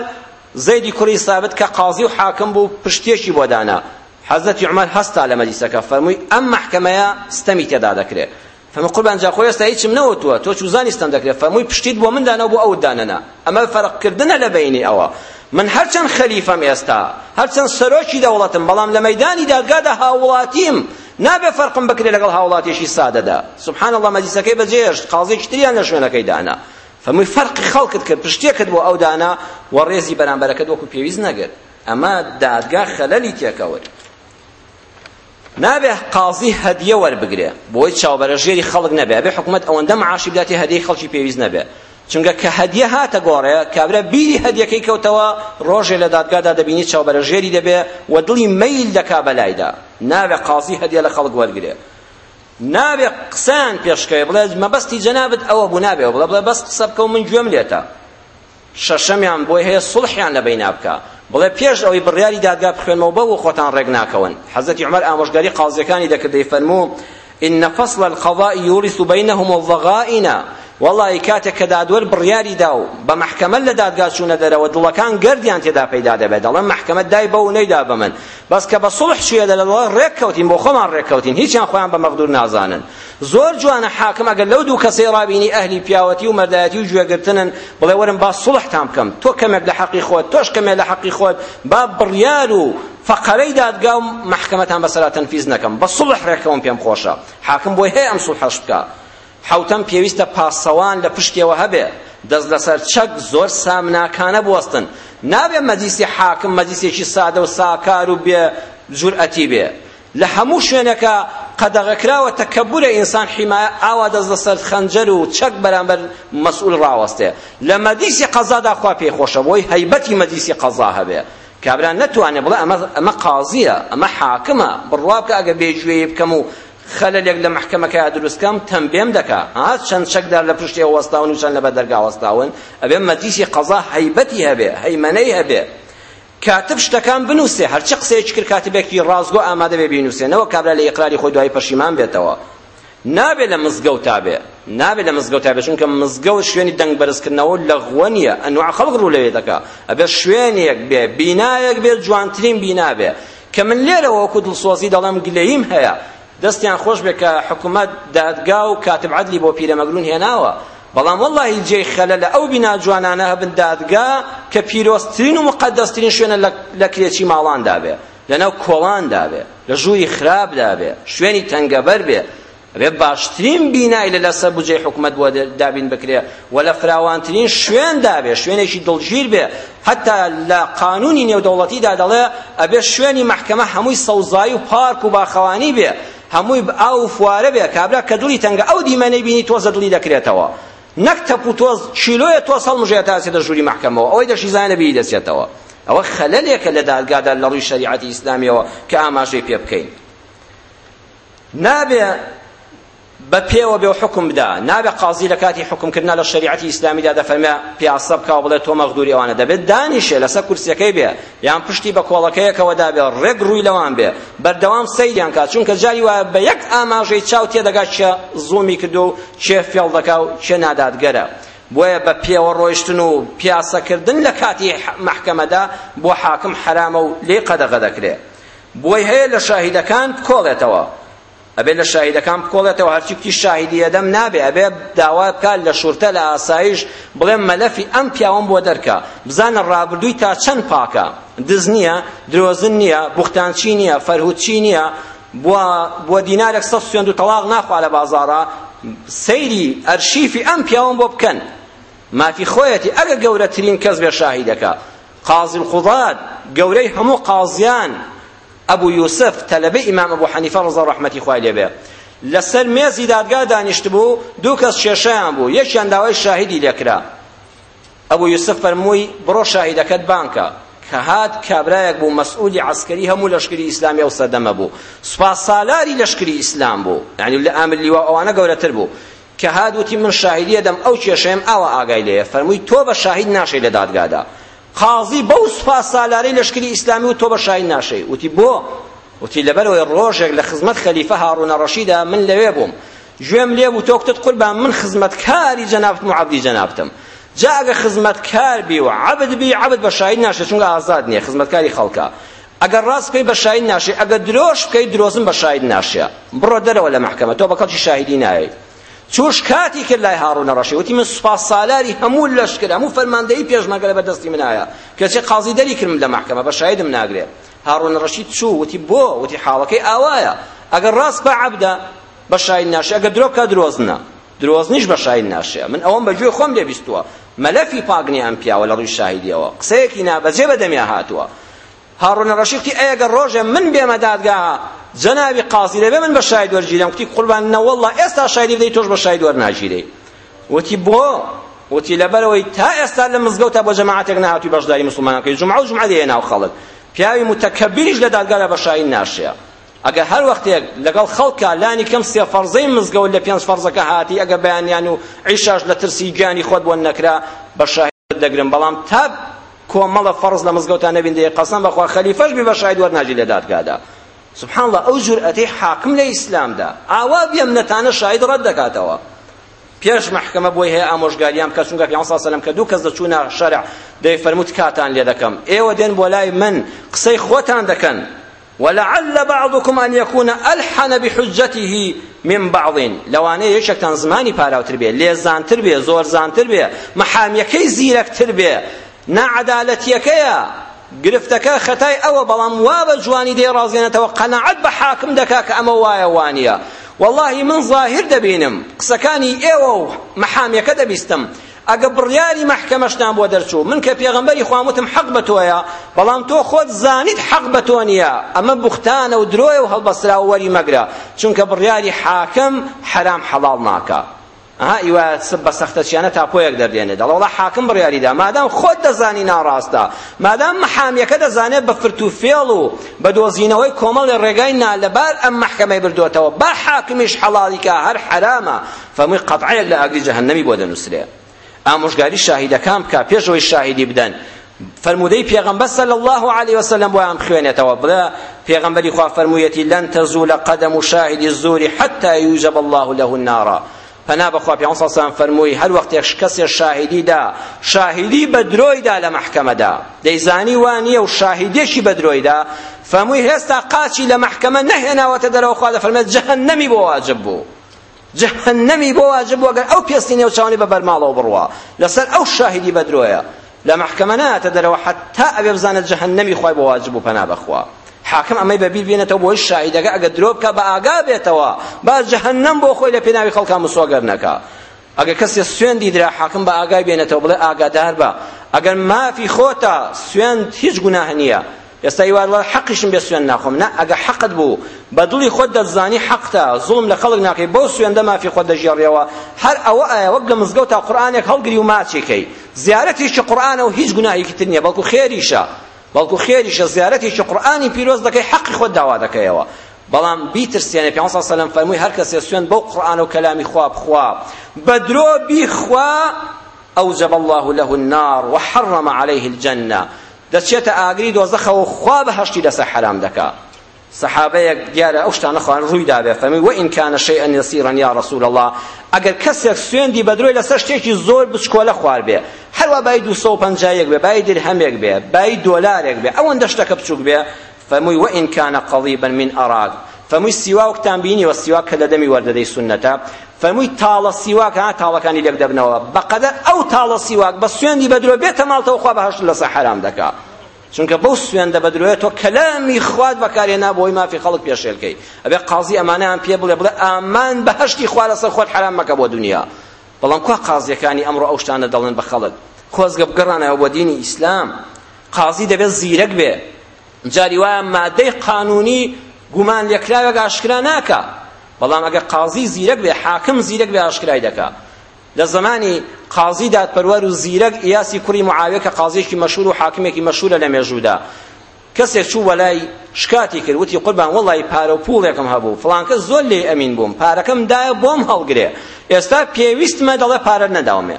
زیدی کوری ثابت کە قازی و حاکم بوو پشتێکی بۆ دانا حەزەتی عومەر هەستا لە مەجلیسەکە فەرمووی ئەم محکەمەیە ستەمی تێدا دەکرێت فەرمووی قوربان جا خۆی ئێستا هیچم نەوەتووە تۆ چوو زانی ستەم دەکرێت فەرمووی پشتیت بۆ من دانا و بۆ ئەوت دانەنا ئەمە فەرقکردنە لە بەینی ئەوە من هەرچەند خەلیفەم ئێستا هەرچەند سەرۆکی دەوڵەتم بەڵام لە مەیدانی دادگادا هاوڵاتیم نابێ فەرقم بکرێ لەگەڵ هاوڵاتیشی سادەدا سبحان الله مەجلیسەکەی بەجێشت قازێکی تریان لە شوێنەکەی دانا فەمووی فەرقی خەڵکت کرد پشتێکت بۆ ئەو دانا و ڕێزی بەرامبەرەکەت وەکو پێویست نەگرت ئەمە دادگا خەلەلی تێکەوت نابێ قازی هەدیە وەربگرێ بۆی چاوبەرەژێری خەڵک نەبێ ئەبێ حکومەت ئەوەندە معاشی بداتێ هەدیەی خەڵکی پێویست نەبێ چونکە کە هەدیە هاتە گۆڕێ کابرا بیری هەدیەکەی کەوتەوە ڕۆژێ لە دادگادا دەبینی چاوبەرەژێری دەبێ و دڵی مەیل دەکا بەلایدا ناوێ قازی هەدیە لە خەڵک وەرگێ ناوێ قسان پێشکەی بڵێ مەبەستی جەنابەت ئەوە بوو نابێ بڵێ بڵێ بەس قسە بکە و من گوێم لێتە شەشەمیان بۆی هەیە سڵحیان لەبەی نابکە بڵێ پێش ئەوەی بڕیاری دادگا بخوێنەوە بەوە خۆتان ڕێک ناکەون حەزەتی عومەر ئامۆژگاری قازیەکانی دەکرد دەیفەرموو إن فصل القضاء يورث بينهم الضغائن والله کاتێک کە دادوەر بڕیاری دا و بە محکەمە لە دادگا چوونە دەرەوە دڵەکان گردیان تێدا پەیدا دەبێت دەڵێن محکەمە دای بە و نەیدا بە من بەس کە بە سڵح شوێ دەڵێ ڕێککەوتین بۆ خۆمان ڕێککەوتین هیچیان خۆیان بە مەقدور نازانن زۆر جوانە حاکم ئەگەر لەو دوو کەسەی ڕابینی ئەهلی پیاوەتی و مەردایەتی و گوێگرتنن بڵێ وەرم با سڵحتان بکەم تۆ کەمێک لە حەقی خۆت تۆش کەمێک لە حەقی خۆت با بڕیار و فقرەی دادگا و محکەمەتان بەسەرا تەنفیز نەکەم بە سڵح ڕێکەوەم پێم خۆشە حاکم بۆی هەیە ئەم سڵحەش بکە حوتەم پێویستە پاسەوان لە پشتیەوە هەبێ دەست لەسەر چەک زۆر سامناکانە بوەستن نابێ مەجلیسی حاکم مەجلیسێکی سادە و ساکار و بێ جورئەتی بێ لە هەموو شوێنەکە قەدەغەکراوە تەکەبورە ئینسان حیمایە ئاوا دەست لەسەر خەنجەر و چەک بەرامبەر مەسئول ڕاوەستێ لە مەجلیسی قەزادا خوا پێی خۆشە بۆی هەیبەتی مەجلیسی قەزا هەبێ کابرا نەتوانێ بڵێ ئەمە قازیە ئەمە حاکمە بڕوا بکە ئەگە بێژوێی بکەم و خەلەلێک لە محکەمەکەیا دروستکەم تەمبێم دەکا هات چەند چەکدار لە پشتی وەستاون و چەند لە بە دەرگا وەستاون ئەبێ مەجلیسی قەزا هەیبەتی هەبێ هەیمەنەی هەبێ کاتب شتەکان بنووسێ هەرچی قسەیەکی کرد کاتبێکی ڕازگۆ ئامادە بێ بینووسێنەوە کابرا لە ئیقراری خۆی دوای پەشیمان بێتەوە نابێ لە مزگەوت تابێ نابێ لە مزگەوت تابێ چونکە مزگەوت شوێنی دەنگ بەرزکردنەوە لە غوە نیە ئەنوع خەڵک ڕوو لەوێ دەکا ئەبێ شوێنێک بێ بینایەک بێ جوانترین بینا بێ کە من لێرەوە وەکو دڵسۆزی دەڵێم گلەییم هەیە دەستیان خۆش بێ کە حکوومەت دادگا و کاتب عدلی بۆ پیرەمەگرون هێناوە بەڵام وەڵی جێی خەلە لە ئەو بینا جوانانە هەبن دادگا کە پیرۆستترین و مقدەستترین شوێنە لە کرێکی ماڵاندا بێ لەناو کۆڵاندا بێ لە ژووری خراپدا بێ شوێنی تەنگەبەر بێ ئەبێ باشترین بینای لە لەسەر بجێ حکومت بۆ دابین بکرێ و لە فراوانترین شوێندا بێ شوێنێکی دڵگیر بێ حتا لە قانونی نێودەوڵەتیدا دەڵێ ئەبێ شوێنی مەحکەمە هەمووی سەوزایی و پارک و باخەوانی بێ هەمووی ئاو فوارە بێ کابرا کە دڵی تەنگە ئەو دیمەنەی بینی تۆزە دڵی دەکرێتەوە نەک تەپ و تۆز چیلۆیە تۆ سەڵمژێت تاسێتە ژووری محکەمەوە ئەوەی دەشیزانە بینی دەچێتەوە ئەوە خەلەلێکە لە دادگادا لە ڕووی شریعەتی ئیسلامیەوە کە ئاماژەی پێ بکەین نابێ بەپێوە بێ و حکم بدا نابێ قازی لە کاتی حکمکردنا لە شریعتی ئیسلامیدا دەفەرمێ پیاسە بکە و بڵێ تۆ مەغدوری ئەوانە دەبێت دانیشێ لەسەر کورسیەکەی بێ یان پشتی بە کۆڵەکەیەکەوە دابێ ڕێک ڕووی لەوان بێ بەردەوام سەیریان کات چونکە جاری وایە بە یەک ئاماژەی چاو تێدەگات چێ زوومی کردو و چێ فێڵ دەکا و چێ نادادگەرە بۆیە بە پێوە ڕۆیشتن و پیاسەکردن لە کاتی محکەمەدا بۆ حاکم حرامە و لێ قەدەغە دەکرێت بۆی هەیە لە شاهیدەکان بکۆڵێتەوە ئەبێ لە شاهیدەکان بکۆڵێتەوە هەرچی کوتی شاهیدی ئەدەم نابێ ئەبێ داوا بکات لە شورتە لە ئاسایش بڵێم مەلەفی ئەم پیاوەم بۆ دەرکە بزانە ڕابردووی تا چەند پاکە دز نییە درۆزن نییە بوختانچی نییە فەرهوتچی نییە بۆ دینارێک سە سوێن و تەلاق ناخوا لە بازارە سەیری ئەرشیفی ئەم پیاوەم بۆ بکەن مافی خۆیەتی ئەگە گەورەترین کەس بێ شاهیدەکە قازی القضات گەورەی هەموو قازیان ئەبو یوسف تەلەبە ئیمام ئەبو حەنیفە ڕزا ڕەحمەتی خوای لێبێ لەسەر مێزی دادگا دانیشتبوو دوو کەس کێشەیان بوو یەکیان داوای شاهیدی لێکرا ئەبو یوسف فەرمووی بڕۆ شاهیدەکەت بانکە کە هات کابرایەک بوو مەسئولی عسکەری هەموو لەشکری ئیسلامی ئەو سەدەمە بوو سوپاس سالاری لەشکری ئیسلام بوو یعنی لە ئامر لیوا ئەوانە گەورەتر بوو کە هات وتی من شاهیدیە دەم ئەو کێشەیەم ئاوە ئاگای لێیە فەرمووی تۆ بە شاهید ناشەی لە دادگادا قاضی بەو سوپاس سالارەی لەشکری ئیسلامی و تۆ بە شاین ناشەی وتی بۆ وتی لەبەرەوەی ڕۆژێک لە خزمەت خەلیفە هاڕونە ڕەشیدا من لەوێ بووم گوێم لێ بوو تۆ کتت قوربان من خزمەتکاری جەنابتم و عەبدی جەنابتم جا ئەگە خزمەتکار بی و عەبد بی عەبد بە شاین ناشێ چونکە ئازاد نییە خزمەتکاری خەڵکە ئەگەر ڕاست بکەی بە شاین ناشێ ئەگە درۆژ بکەی درۆزم بە شاید ناشێ بڕۆ دەرەوە لە مەحکەمە تۆ بە کەڵکی شاهیدی نایەی چۆش کاتی کرد لای هاڕوونە ڕەشی وتی من سوپاس سالاری هەموو لەشکر هەموو فەرماندەی پێشمەگەلە بەدەستی منایە کەچێ قازی دەری کردم لە مەحکەمە بە شایدم ناگرێت هاڕوونە ڕەشید چوو وتی بۆ وتی حاڵەکەی ئاوایە ئەگەر ڕاست بە عەبدە بە شاید ناشی ئەگەر درۆکە درۆزنە درۆزنیش بە شاید ناشێ من ئەوەم بەگوێ خۆم لێ بیستووە مەلەفی پاگنی ئەم پیاوە لە ڕووی شاهیدیەوە قسەیەکی نابەجێ بەدەمیا هاتووە هاڕوونە ڕەشیقی ئەگەر ڕۆژێ من بێمە دادگاها جنابی قاضی لەبێ من بە شاید وەرگیرم کوتی قوربان نە وەڵڵا ئێستا شایدی بدەی تۆش بە شاید وەرناگیرێ وتی بۆ وتی لەبەرەوەی تا ئێستا لە مزگەوتا بۆ جەماعەتێک نهاتوی بەشداری مسلمانان کەی جومعە و جومعە لێ ناو خەڵک پیاوی متەکەبیریش لە دادگارە بە شاید ناشێە ئەگە هەر وەختێک لەگەڵ خەڵکە لانی کەم سێ فەرزەی مزگەوت لە پێنج فەرزەکە هاتی ئەگە بەیانیان و عیشاش لە ترسی گیانی خۆت بۆ نەکرا بە شاید دەگرن بەڵام تا کۆمەڵە فەرز لە مزگەوتان نەبین دەیە قەسەم بەخوا خەلیفەش بی بە شاید وەرناجی لە دادگادا سبحان الله ئەو جورئەتەی حاکم لە ئیسلامدا ئاوا بێمنەتانە شاید ڕەت دەکاتەوە پێش محکمە بۆی هەیە ئامۆژگاریان کە چونکە پیان ساسەلم کە دوو کەس دەچوونە شەرع دەی فەرمووت کاتان لێ دەکەم ئێوە دێن بۆ لای من قسەی خۆتان دەکەن ولعل بعضكم أن يكون ألحن بحجته من بعض لەوانەیە یەکێکتان زمانی پاراوتر بێ لێزانتر بێ زۆر زانتر بێ مەحامیەکەی زیرەکتر بێ نەعەدالەتیەکەیە گرفتەکە خەتای ئەوە بەڵام وا بە جوانی دێڕازێنێتەوە قەنەعەت بە حاکم دەکا کە ئەمە وایە وانیە واللهی من ظاهر دەبینم قسەکانی ئێوە و مەحامیەکە دەبیستم ئەگە بڕیاری مەحکەمەشتان بۆ دەرچوو من کە پێغەمبەری خواموتم حەق بە تۆیە بەڵام تۆ خۆت زانیت حەق بە تۆ نییە ئەمە بوختانە و درۆیە و هەڵبەسرا و وەری مەگرە چونکە بڕیاری حاکم حەرام حەڵاڵ ناکە ئەها ئیوا بە سەختەچیانە تاپۆیەک دەردێنێت دەڵە وڵا حاکم بڕیاریدا مادام خۆت دەزانی ناڕاستە مادام محامیەکە دەزانێت بە فرت و فێڵ و بە دۆزینەوەی کۆمەڵ ڕێگای نالەبار ئەم محکەمەی بردوێتەوە با حاکمیش حەڵالیکە هەر حرامە فەمووی قەتعەیەک لە ئاگری جەهەنەمی بۆ دەنووسرێ ئامۆژگاری شاهیدەکان بکە پێشەوەی شاهیدی بدەن فرمودەی پێغەمبەر صلی الله علیه وسلم بۆ ئەم خوێنێتەوە بڵێ پێغەمبەری خوا فەرموویەتی لەن تەزوو لە قەدەم و شاهدی الزوری حتى يوجب الله له النار پنا بخوا پیامبر صلی الله علیه و فرموی هر وقت یک کسی شاهدی دا شاهدی بدروی دا له محکمه دا دیزانی وانی او شاهدیشی بدروی دا فرموی هستا قاچی له محکمه نهنا و تدرو خدا فرمت جهنمی بو واجب بو جهنمی بو واجب بو اگر او پیسینه او چانی به برماله و بروا لسر او شاهدی بدرویا له محکمه نه تدرو حتی ابي بزانه جهنمی خوای بو واجب بو پنا بخوا حاکم ئەمەی بەبیر بێنێتەوە بۆی شاهیدەکە ئەگە درۆ بکە بە ئاگا بێتەوە باز جەهەنەم بۆ خۆی لە پێناوی خەڵکا مسۆگەر نەکە ئەگە کەسی سوێندی درا حاکم بە ئاگای بێنێتەوە بڵێ ئاگادار بە ئەگەر مافی خۆتە سوێند هیچ گوناه نییە ئێستا هیوارڵ حەقیشم بێ سوێن ناخۆم نه ئەگە حەقت بوو بە دڵی خۆت دەزانی حەقتە زوڵم لە خەڵک ناکەی بەو سوێندە مافی خۆت دەژێڕێەوە هەر ئەوە ئایا وەک لە مزگەوت تا قورآنێک هەڵگری و ماچێکەی زیارەتیشی قورآنە و هیچ گوناهیکی تر نییە بەڵکو خێریشە بەڵکو خێریشە زیارەتیشی قورئانی پیرۆز دەکەی حەقی خۆت داوا دەکەیەوە بەڵام بیترسیانە پێ سەلەم فەرمووی هەر کەسێ سوێن بەو قورآن و کەلامی خوا بخوا بە درۆ بیخوا أوجب الله له النار وحرم عليه الجنة دەچێتە ئاگری دۆزەخەوە خوا بەهشتی لەسەر حرام دەکات صحابەیەک دیارە ئەو شتانە خوان ڕووی دابێت فەرمی وئین کانە شەیئەن یەسیرەن یا ڕەسوول الله ئەگەر کەسێک سوێندی بە درۆی لەسەر شتێکی زۆر بچکۆلە خوار بێ هەروە بای 250 بێ بای درهەمێک بێ بای دۆلارێک بێ ئەوەندە شتەکە بچوک بێ فەرمووی وئین کانە قەڵیبەن من ئەراک فەرمووی سیواوەکتان بینیوە سیواک کە لە دەمی وەردەدەی سونەتە فەرمووی تاڵە سیواک ها تاڵەکانی لێک دەبنەوە بەقەدەر ئەو تاڵە سیواک بە سوێندی بە درۆ بێتە ماڵتەوە خوا بەهەشت لەسەر حەرام دەکات چونکە بەو سوێندە بەدرۆیە تۆ کەلامی خوات بەکارێنا بۆی مافی خەڵک پێشێلکەی ئەبێ قازی ئەمانەیان پێ بڵێ بڵێ ئامان بە هەشتی خوا لەسەر خۆت حرام مەکە بۆ دنیا بەڵام کوا قازیەکانی ئەمڕۆ ئەو شتانە دەڵێن بە خەڵک خۆزگە بگەڕانەوە بۆ دینی ئیسلام قازی دەبێت زیرەک بێ جاری وایە مادەی قانونی گومان لێکراوێک ئاشکرا ناکە بەڵام ئەگە قازی زیرەک بێ حاکم زیرەک بێ ئاشکرای دەکات لە زمانی قاضی دادپەروەر و زیرەک ئیاسی کوڕی معاویە کە قاضیەکی مەشهور و حاکمێکی مەشهورە لە مێژوودا کەسێک چوو وەلای شکاتی کرد وتی قوربان وڵی پارە و پوڵێکم هەبوو فڵانکە زۆر لێ ئەمین بووم پارەکەم دایە بۆم هەڵگرێ ئێستا پێویستمە دەڵێ پارە نەداومێ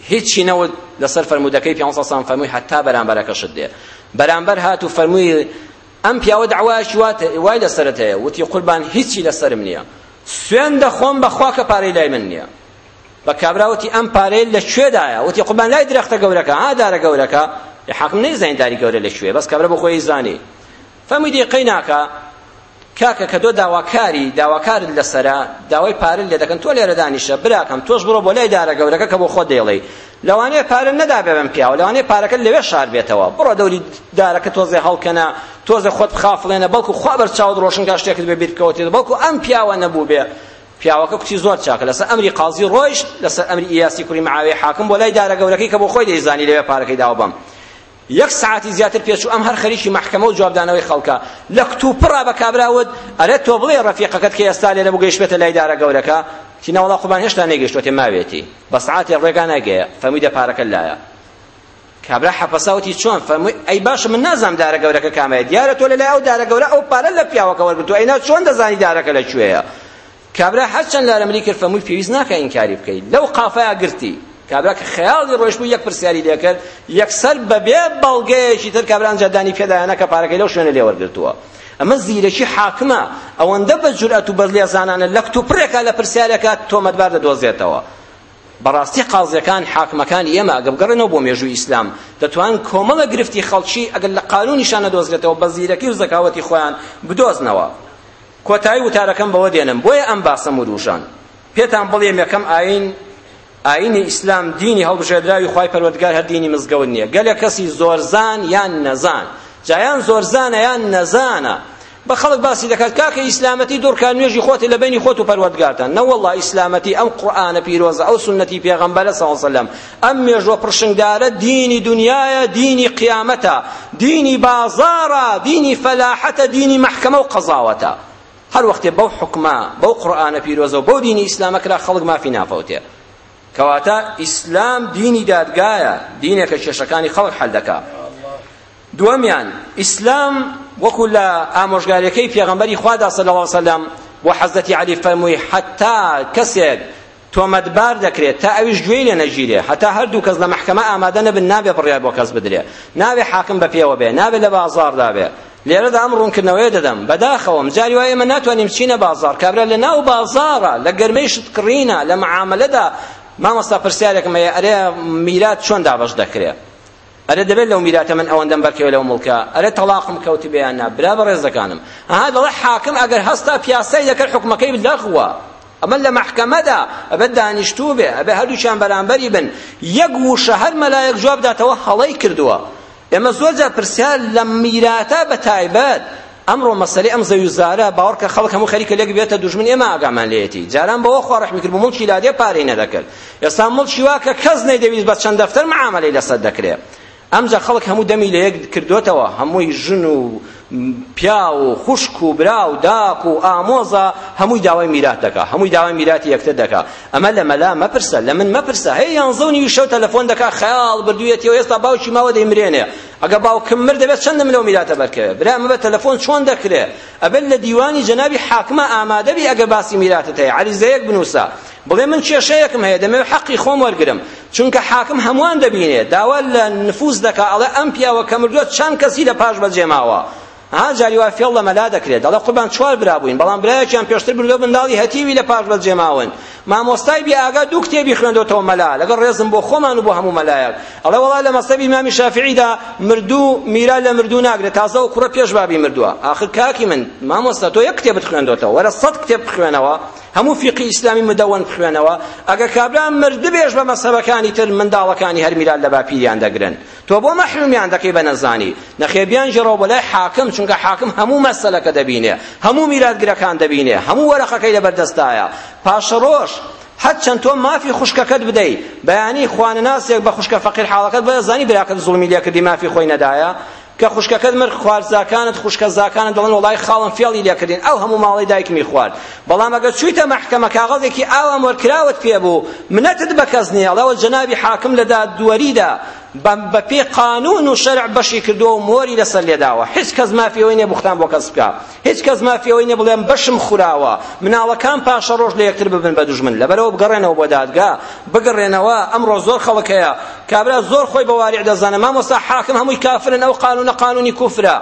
هیچی نەوت لەسەر فەرمودەکەی پێ سان فەرمووی حتا بەرامبەرەکەشت دێ بەرامبەر هات و فەرمووی ئەم پیاوە دعوایش وای لەسەرت هەیە وتی قوربان هیچی لەسرم نییە سوێن دەخۆم بەخوا کە پارەی لای من نییە بە کابراوەتی ئەم پارەی لەکوێدایە وتی قوبان لای درەختە گەورەکە ئادارە گەورەکە حاکم نەیزانیداری گەورە لەکوێ بەس کابرا بە خۆی زانی فەمیدی قەی ناکە کاکە کە تۆ داواکاری داواکارت لەسرە داوای پارل لێ دەکەن تۆ لێرە دانیشە براکەم تۆش بڕۆ بۆ لای دارە گەورەکە کە بۆ خۆ دێڵێ لەوانەیە پارە نەدا بێبم پیاوە لەوانەیە پارەکە لەوێ شار بێتەوە بڕۆ دەوری دارەکە تۆزێ هەڵکەنە تۆزە خۆت بخافڵێنە بەڵکو خوا بەرچاوت ڕۆشنگا شتێکت بێ بیرکەوتێت بەڵکو ئەم پیاوە نەبوو بێ پیاوەکە کوچی زۆر چاکە لەسەر ئەمری قازی ڕۆیش لەسەر ئەمری ئیاسی کوری معاوی حاکم بۆ لای دارە گەورەکەی کە بۆ خۆی دەیزانی لەوێ پارەکەی داوە بەم یەک سعاتی زیاتر پێچوو ئەم هەر خەریکی مەحکەمە و جوابدانەوەی خەڵکە لە کتوپڕا بە کابراوت ئەرێت تۆ بڵێ ڕەفیقەکەت کە ئێستا لێرە بگەیشتێتە لای دارە گەورەکە شینەوەڵا قوبان هێشتا نەگەشتوە تێماوێتی بە سعاتی ڕێگا نەگەیە فەرمووی دە پارەکە لایە کابرا حەپەساوتی چۆن فەرمووی ئەی باشە من نازام دارە گەورەکە کامەیە دیارە تۆ لەلای ئەو دارە گەورە ئەو پارە لە پیاوەکە وەرگتو ئەینا چۆن دەزانی دارەکە لەکوێیە کابرا هەرچەند لارەمەلی کرد فەرمووی پێویست ناکە ئینکاری بکەیت لەو قافەیە گرتی کابرا کە خەیاڵی ڕۆژ بوو یەک پرسیاری لێکرد یەکسەر بەبێ بەڵگەیەکی تر کابرا ئەنجا دانی پێدایانە کە پارەکەی لەو شوێنە لێوەرگرتووە ئەمە زیرەکی حاکمە ئەوەندە بە جورئەت و بە لێزانانە لە کتوپڕێکە لە پرسیارێکە تۆمەتبار دەدۆزێتەوە بەڕاستی قازیەکان حاکمەکان ئێمە ئەگەبگەڕێنەوە بۆ مێژووی ئیسلام دەتوان کۆمەڵە گرفتی خەڵکی ئەگەر لە قانونیشانە دۆزرێتەوە بە زیرەکی و زەکاوەتی خۆیان بدۆزنەوە کۆتایی وتارەکەم بەوە دێنم بۆیە ئەم باسەم و دووشان پێتان بڵێم یەکەم ئاین ئاینی ئیسلام دینی هەڵبژێدراوی خی پەروەردگار هەر دینی مزگەوت نییە گەلێک کەسی زۆرزان یان نەزان جایان زۆر زانە یان نەزانە بە خەڵک باسی دەکات کاکە ئیسلامەتی دوورکان نوێژی خۆتی لە بینی خۆت و پەروەردگارتان نەوەڵڵا ئیسلامەتی ئەم قورئانە پیرۆزە ئەو سنەتی پێغەمبەرە سەوسەلەم ئەم مێژوە پرشنگدارە دینی دنیاە دینی قیامەتە دینی بازارە دینی فەلاحەتە دینی محکمە و قەزاوەتە هەر وەختێ بەو حکمە بەو قورئانە پیرۆزە و بەو دینی ئیسلامەکرا خەڵک مافی نافەوتێ کەواتە ئیسلام دینی دادگایە دینێکە کێشەکانی خەڵک حەل دەکات دووەمیان ئیسلام وەکو لە ئامۆژگاریەکەی پێغەمبەری خوادا سەلی الله وسلم بۆ حەزەتی علی فەرمووی حتا کەسێک تۆمەتبار دەکرێت تا ئەویش گوێی لێ نەگیرێ هەتا هەردوو کەس لە مەحکەمە ئامادە نەبن نابێ بڕیار بۆ کەس بدرێ نابێ حاکم بە پێوە بێ نابێ لە بازاڕدا بێ لێرەدا ئەم ڕوونکردنەوەی دەدەم بەداخەوەم جاری وایە ئێمە ناتوانیم چینە بازار کابرا لە ناو بازارە لە گەرمەی شت کڕینە لە معاملەدا مامۆستا پرسیارێکم هەیە ئەرێ میرات چۆن دابەش دەکرێت ئەرە دەبێت لەو میراتە من ئەوەندەم بەرکەوە لەو مڵکە ئەرە تەلاقم کەوتی بەیان نا برا بە ڕێزەکانم ئەها دەڵێ حاکم ئەگەر هەستا پیاسای دەکرد حکومەکەی بدەخوە ئەمە لە محکەمەدا ئەبێت دانیشتوو بێ ئەبێ هەردووچیان بەرامبەری بن یەک وشە هەر مەلایەک جواب داتەوە هەڵەی کردووە ئێمە زۆر جار پرسیار لە میراتە بە تایبەت ئەمڕۆ مەسەری ئەم زەویزارە باوەڕکە خەڵک هەموو خەریکە لێک بێتە دوژمن ئێمە ئاگامان لێتی جاران بەوە خۆڕح میکرد بۆ مڵکی لادێ پارەی نەدەکرد ئێستا مڵکی واکە کەس نەیدەویست بە چەند دەفتەر معاملەی لەسەر دەکرێت ئەمجا خەڵک هەموو دەمی لە یەک کردوتەوە هەمووی ژن و پیا و خوشک و برا و داک و ئامۆزا هەمووی داوای میرات دەکا هەمووی داوای میراتی یەکتر دەکا ئەمە لە مەلا مەپرسە لە من مەپرسە هەیەیان زەونی شەو تەلەفۆن دەکا خەیاڵ بردوێتەوە ئێستا باوکی ماوە دەیمرێنێ ئەگە باوکم مر دەبێت چەند منەوە میراتە بەرکەوێ برا ئەمە بە تەلەفۆن چۆن دەکرێ ئەبێت لە دیوانی جەنابی حاکمە ئامادەبی ئەگە باسی میراتت هەیە عریزەیەک بنووسە بڵێ من کێشەیەکم هەیە دەمەوێت حەقی خۆم وەرگرم چونکە حاکم هەمووان دەبینێ داوا لە نفوس دەکا ئەڵێ ئەم پیاوە کە مردووە چەند کەسی لە پاش بەجێماوە ها جاری وا فێڵ لە مەلا دەکرێت دەڵێ قوربان چوار برا بووین بەڵام برایەکیان پێشتر بردۆ منداڵی هەتیوی لە پاش بەجێماون مامۆستای بیاگا دوو کتێبی خوێندۆتەوە مەلا لەگەڵ ڕێزم بۆ خۆمان و بۆ هەموو مەلایەک ئەڵێ وەڵا لە مەسەبی ئیمامی شافعیدا مردوو میرا لە مردوو ناگرێت تازە و کوڕە پێش بابی مردووە آخر کاکی من مامۆستا تۆ یەک کتێبت خوێندۆتەوە وەرە سەد کتێب بخوێنەوە هەموو فیقی ئیسلامی مدەون بخوێنەوە ئەگە کابرا مرد بێژ بە مەسەبەکانی تر منداڵەکانی هەر میلاد لە باپیریان دەگرن تۆ بۆ مەحرومیان دەکەی بە نەزانی نەخێبیان ژێڕەوە بەلای حاکم چونکە حاکم هەموو مەسەلەکە دەبینێ هەموو میلادگرەکان دەبینێ هەموو وەرەقەکەی لەبەردەستایە پاشە ڕۆژ هەر چەند تۆ مافی خوشکەکەت بدەی بەیانی خوانەناسێک بە خوشکە فەقیر حاڵەکەت بەزانی براکەت زوڵمی لێ کردی مافی خۆی نەدایە کە خوشکەکەت مرد خوارزاکانت خوشکە زاکانت دەڵێن وڵای خاڵم فێڵی لێکردین ئەو هەموو ماڵی دایکمی خوارد بەڵام ئەگەر چوویتە مەحکەمە کاغەزێکی ئاوام وەرکراوت پێ بوو منەتت بە کەس نیە ئەڵەوە جەنابی حاکم لە دادوەریدا بەم بە پێ قانون و شەرع بەشی کردو و مۆری لەسەر لێداوە هیچ کەس مافیەوەی نیە بوختان بۆ کەس بکە هیچ کەس مافیەوەی نیە بڵێم بەشم خوراوە مناڵەکان پاشە ڕۆژ لە یەکتر ببن بە دوژمن لەبەرەوە بگەڕێنەوە بۆ دادگا بگەڕێنەوە ئەمڕۆ زۆر خەڵکەیە کابرا زۆر خۆی بە واریع دەزانە مامۆستا حاکم هەمووی کافرن ئەو قانونە قانونی کوفرە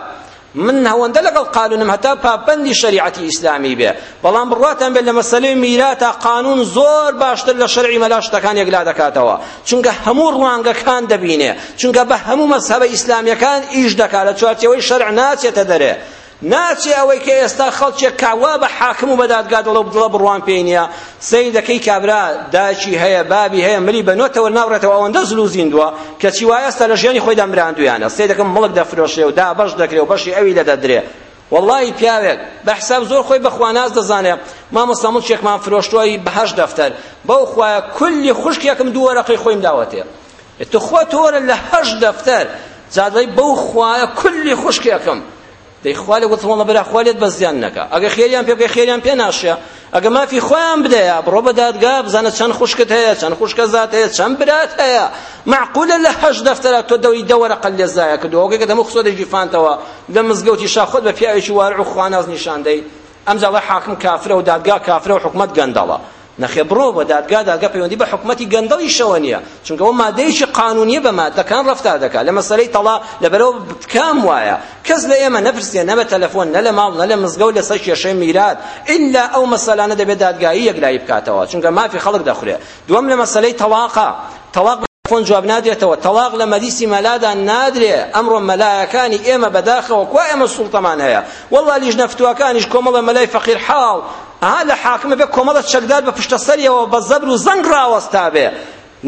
من هەوەندە لەگەڵ قانونم هەتا پابەندی شریعەتی ئیسلامی بێ بەڵام بڕاتان بێت لە مەسلەی میراتا قانون زۆر باشتر لە شەرعی مەلا شتەکان یەکلا دەکاتەوە چونکە هەموو ڕوانگەکان دەبینێ چونکە بە هەموو مەسهەبە ئیسلامیەکان ئیش دەکات لە چوارچێەوەی شەرع ناچێتە دەرێ ناچێ ئەوەی کە ئێستا خەڵکێک کاوا بە حاکم و بەدادگا دەڵە بدڵە بڕوان پێینە سەی دەکەی کابرا داچی هەیە بابی هەیە مری بەنۆتەوە ناوڕێتەوە ئەوەندە زلو زیندووە کە چی وایە ئێستا لە ژیانی خۆی دەمراندویانە سێ دەکەم مڵک دەفرۆشێ و دا بەش دەکرێ و بەشی ئەوی دەدەدرێ والله پیاوێک بە حساب زۆر خۆی بە خواناز دەزانێ مامە سەمون شێکمان فرۆشتوایی بەهەش دەفتەر بەو خوایە کولی خوشکێکم دووەرەقی خۆیم داوەتێ تو خۆ تۆرە لە هەش دەفتەر جادڵی بەو خوایە کولی خوشکێکم دەیخوا لە گوتمەڵە بەرا خوالێت بەزیان نەکە ئەگە خێریان پێ بکە خێریان پێ ناشێ ئەگە مافی خۆیان بدەیە بڕۆ بە دادگا بزانە چەند خوشکت هەیە چەند خوشکە زات هەیە چەند برات هەیە معقولە لە هەش دەفتەرە تۆ دەوی دەوەرە قەلێزایە کردو ئەوگەکە دەمە خسۆدەژی فانتەوە لە مزگەوتی شاخۆت بە پیاوێکی وارع و خواناز نیشاندەی ئەمجاڵە حاکم کافرە و دادگا کافرە و حکومەت گەندەڵە نەخێ بڕۆ بە دادگا دادگا پەیوەندی بە حکومەتی گەندەڵی شەوە نییە چونکە ئەوە مادەیەکی قانونیە بە مادەکان ڕەفتار دەکات لە مەسەلەی تەڵا لەبەرەوە بکام وایە کەس لە ئێمە نەپرسێ نە بە تەلەفۆن نە لە ماڵ نە لە مزگەوت لەسەر کێشەی میرات ئللا ئەو مەسەلانە دەبێت دادگایی یەکلایی بکاتەوە چونکە مافی خەڵک دەخورێ دووەم لە مەسەلەی تەواقا تەواق تەلەفۆن جواب نادرێتەوە تەلاق لە مەدیسی مەلادا نادرێ ئەمڕۆ مەلایەکانی ئێمە بەداخەوە کو ئێمە سوڵتەمان هەیە وەڵا لیژ نەفتوەکانیش کۆمەڵە مەلای فەقیر حاڵ ئا لە حاکمە بێ کۆمەڵت چەکدار بە پشتە سەریەوە بە زەبر و زەنگ ڕاوەستا بێ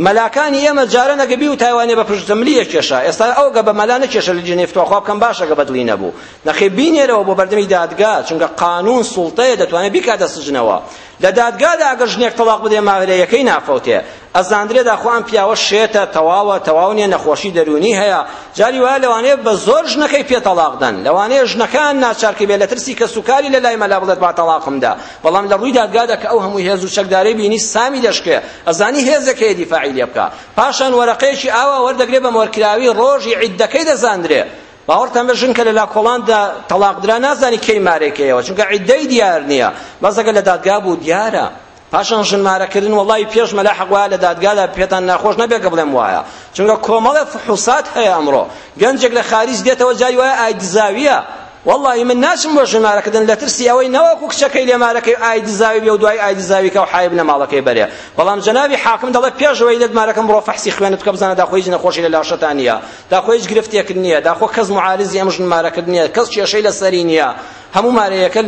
مەلاکانی ئێمە جارە نەگەبی و تایوانێ بە پشتە ملیە کێشە ئێستا ئەوگە بە مەلانە کێشە لە جنێفتوە خوا بکەم باشەگە بەدڵی نەبوو نەخێ بینێرەوە بۆ بەردەمی دادگا چونکە قانون سوڵتەیە دەتوانێت بیکاتە سژنەوە لە دادگادا ئەگەر ژنێک تەلاق بدێ ماوەرەیەکەی نافەوتێ ئەزاندرێدا خوان پیاوە شێتە تەواوە تەواو نیە نەخۆشی دەرونی هەیە جاری وایە لەوانەیە بە زۆر ژنەکەی پێتەلاقدەن لەوانەیە ژنەکان ناچارکە بێ لە ترسی کە سوکاری لە لای مەلا بڵێت با تەلاقمدا بەڵام لە ڕووی دادگادا کە ئەو هەموو هێز و چەکدارەی بینی سامی دەشکێ ئەزانی هێزەکەی دیفاعی لێ بکە پاشان وەرەقەیەکی ئاوا وەردەگرێ بە مۆرکراوی ڕۆژی عیدەکەی دەزاندرێ باوەڕتان بێژن کە لە لاکۆڵاندا تەلاقدرا نازانی کەی مارێکەیەوە چونکە عیددەی دیار نییە بەزەگە لە دادگا بوو دیارە پاشان ژنمارەکردن وڵی پێش مەلا حەقواە لە دادگادا پێتان ناخۆش نەبێکە بڵێم وایە چونکە کۆمەڵە فحوسات هەیە ئەمڕۆ گەنجێک لە خارج دێتەوە جای وایە ئایدزاویە والله من ناشم بۆ ژمارەکردن لە ترسی ئەوەی نەوەکو کچەکەی لێمارەکەی ئایدزاوی بێ و دوای ئایدزاویکە و حایب لە ماڵەکەی بەرێ بەڵام جەناوی حاکم دەڵێ پێشەوەی لەدمارەکەم بڕۆ فەحسی خوێنت بکە بزانە داخۆی نەخۆشی لە لاشەتان نیە داخۆیش گرفتێک نییە داخۆ کەس معارزی ئەم ژمارەکرد نیە کەس کێشەی لەسەری نییە هەموو مارەیەکە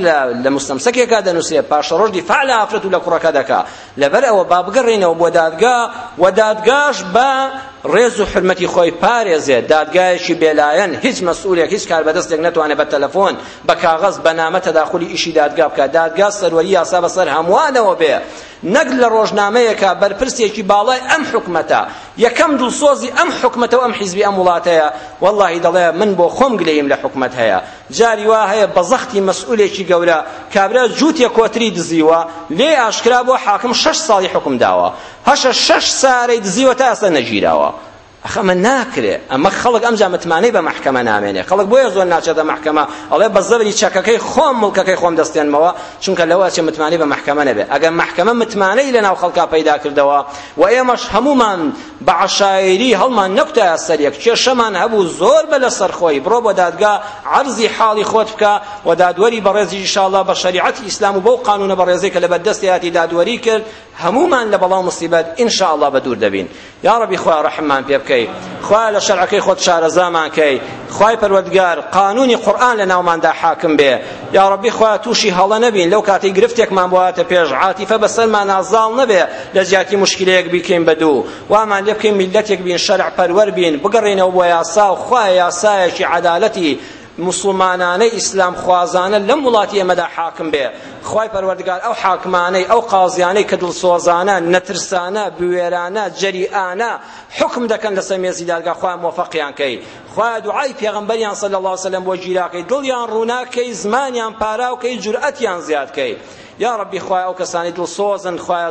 لە مستەمسەکێکا دەنووسێ پاشە ڕۆژ دیفاع لە ئافرەت و لە کوڕەکە دەکا لەبەر ئەوە با بگەڕێنەوە بۆ دادگا و دادگاش بە ڕێز و حرمەتی خۆی پارێزێت دادگایەکی بێلایەن هیچ مەسئولێک هیچ کاربەدەستێک نەتوانێت بە تەلەفۆن بە کاغەز بە نامە تەداخلی ئیشی دادگا بکات دادگا سەروەری یاسا بەسەر هەمووانەوە بێ نەک لە ڕۆژنامەیەکە بەرپرسێکی باڵای ئەم حکومەتە یەکەم دڵسۆزی ئەم حکومەتە و ئەم حیزبی ئەم وڵاتەیە واللهی دەڵێ من بۆ خۆم گلەیم لە حکومەت هەیە جاری وا هەیە بەزەختی مەسئولێکی گەورە کابرا جووتێ کۆتری دزیوە لێ ئاشکرا بۆ حاکم شەش ساڵی حکم داوە هەشە شەش سارەی دزیوە تا ئەسە نەگیراوە ئەخەمە ناکرێ ئەمە خەڵک ئەم جامەتمانەی بە مححکەمە نامێنێ خەڵک بۆیە زۆر ناچێتە مححکەمە ئەڵێ بە زەبری چەکەکەی خۆم مڵکەکەی خۆم دەستێنمەوە چونکە لەوە چێ متمانی بە مححکەمە نەبێ ئەگەر مححکەمە متمانەی لە ناو خەڵکا پەیدا کردەوە و ئێمەش هەمومان بە عشایری هەڵمان نەکوتایە سەر یەک کێشەمان هەبوو زۆر بە لە سەرخۆی بڕۆ بۆ دادگا عەرزی حاڵی خۆت بکە و دادوەری بەڕێزی ئینشاءڵڵا بە شریعەتی ئیسلام و بەو قانونە بەڕێزەی کە لە بەردەستی هاتی دادوەری کرد هەمومان لە بەڵاو مصیبەت ئینشاءالله بە دوور دەبین یا ڕەبی خوا ڕەحممان پێ بکەی خوا لە شەرعەکەی خۆت شارەزامان کەی خوای پەروەردگار قانونی قورئان لە ناوماندا حاکم بێ یا ڕەبی خوا تووشی هەڵە نەبین لەو کاتی گرفتێکمان بواتە پێش عاتیفە بەسەرمان نازاڵ نەبێ لە زیاتی مشکلەیەک بیکەین بە دوو وامان لێ بکەین میلەتێک بین شەرع پەروەر بین بگەڕێنەوە بۆ یاسا و خوای یاسایەکی عەدالەتی مسلمانانەی ئیسلام خوازانە لەم وڵاتی ئێمەدا حاکم بێ خی پەروەردگار ئەو حاکمانەی ئەو قازیانەی کە دڵسۆزانە نەترسانە بوێرانە جەریئانە حکم دەکەن لە سەمێزی دادگا خوا مۆفەقیان کەی خوا دوعای پێغمبەریان صلی الله علیه وسلم بۆ گیراکەی دڵیان ڕووناکەی زمانیان پاراوکەی جورئەتیان زیادکەی یا ربی خوای ئەو کەسانی دڵسۆزن خوای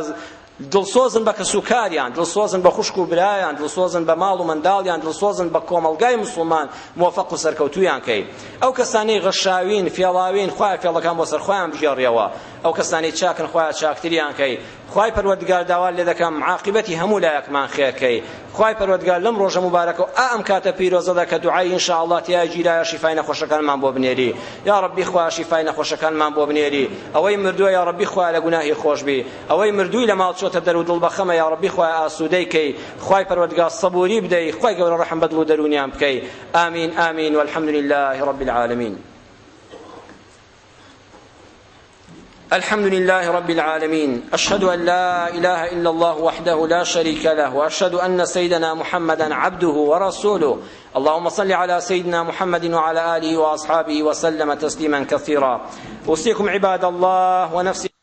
دڵسۆزن بە کەسوکاریان دڵسۆزن بە خوشک و برایان دڵسۆزن بە ماڵ و منداڵیان دڵسۆزن بە کۆمەلگای مسلمان مۆفق و سەرکەوتویان کەی ئەو کەسانەی غەشاوین فێڵاوین خوای فێڵەکان بۆ سەرخوایان بژێڕیەوە ئەو کەسانی چاکن خوای چاکتریان کەی خوای پەروەردگار داوا لێ دەکەم عاقبەتی هەموو لایەکمان خێرکەی خوای پەروەردگار لەم ڕۆژە مبارەکە و ئەم کاتە پیرۆزە دەکە دوعای ئینشاءالله تیای گیرایە شیفای نەخۆشەکانمان بۆ بنێری یا ڕەبی خوا شیفای نەخۆشەکانمان بۆ بنێری ئەوەی مردووە یا ڕەبی خوا لە گوناهی خۆش بی ئەوەی مردووی لە ماڵ چۆتە دەر و دڵبەخەمە یا ڕەبی خوا ئاسوودەی کەی خوای پەروەردگار سەبووری بدەی خوای گەورە ڕەحمەت و دەرونیان بکەی ئامین ئامین والحەمدلله رب العالمین الحمد لله رب العالمين أشهد أن لا إله إلا الله وحده لا شريك له وأشهد أن سيدنا محمدا عبده ورسوله اللهم صل على سيدنا محمد وعلى آله وأصحابه وسلم تسليما كثيرا أوصيكم عباد الله ونفسي